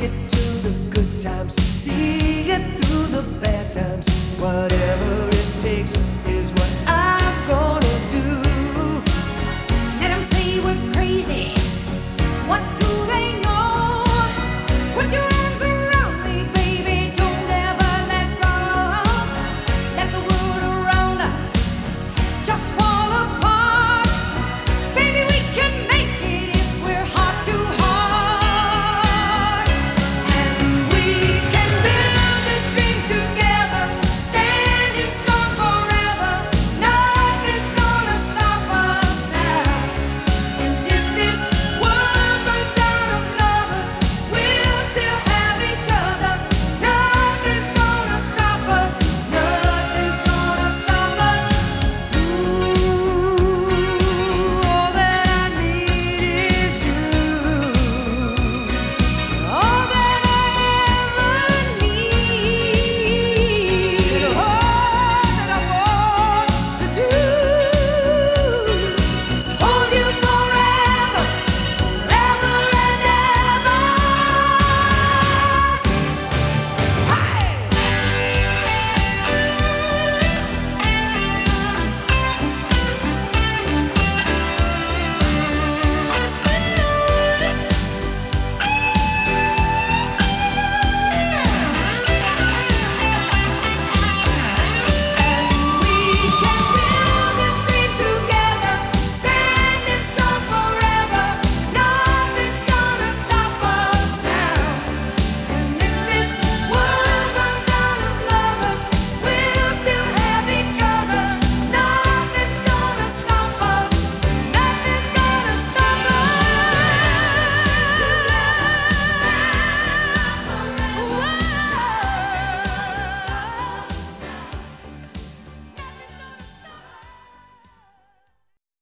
make it to the good times. See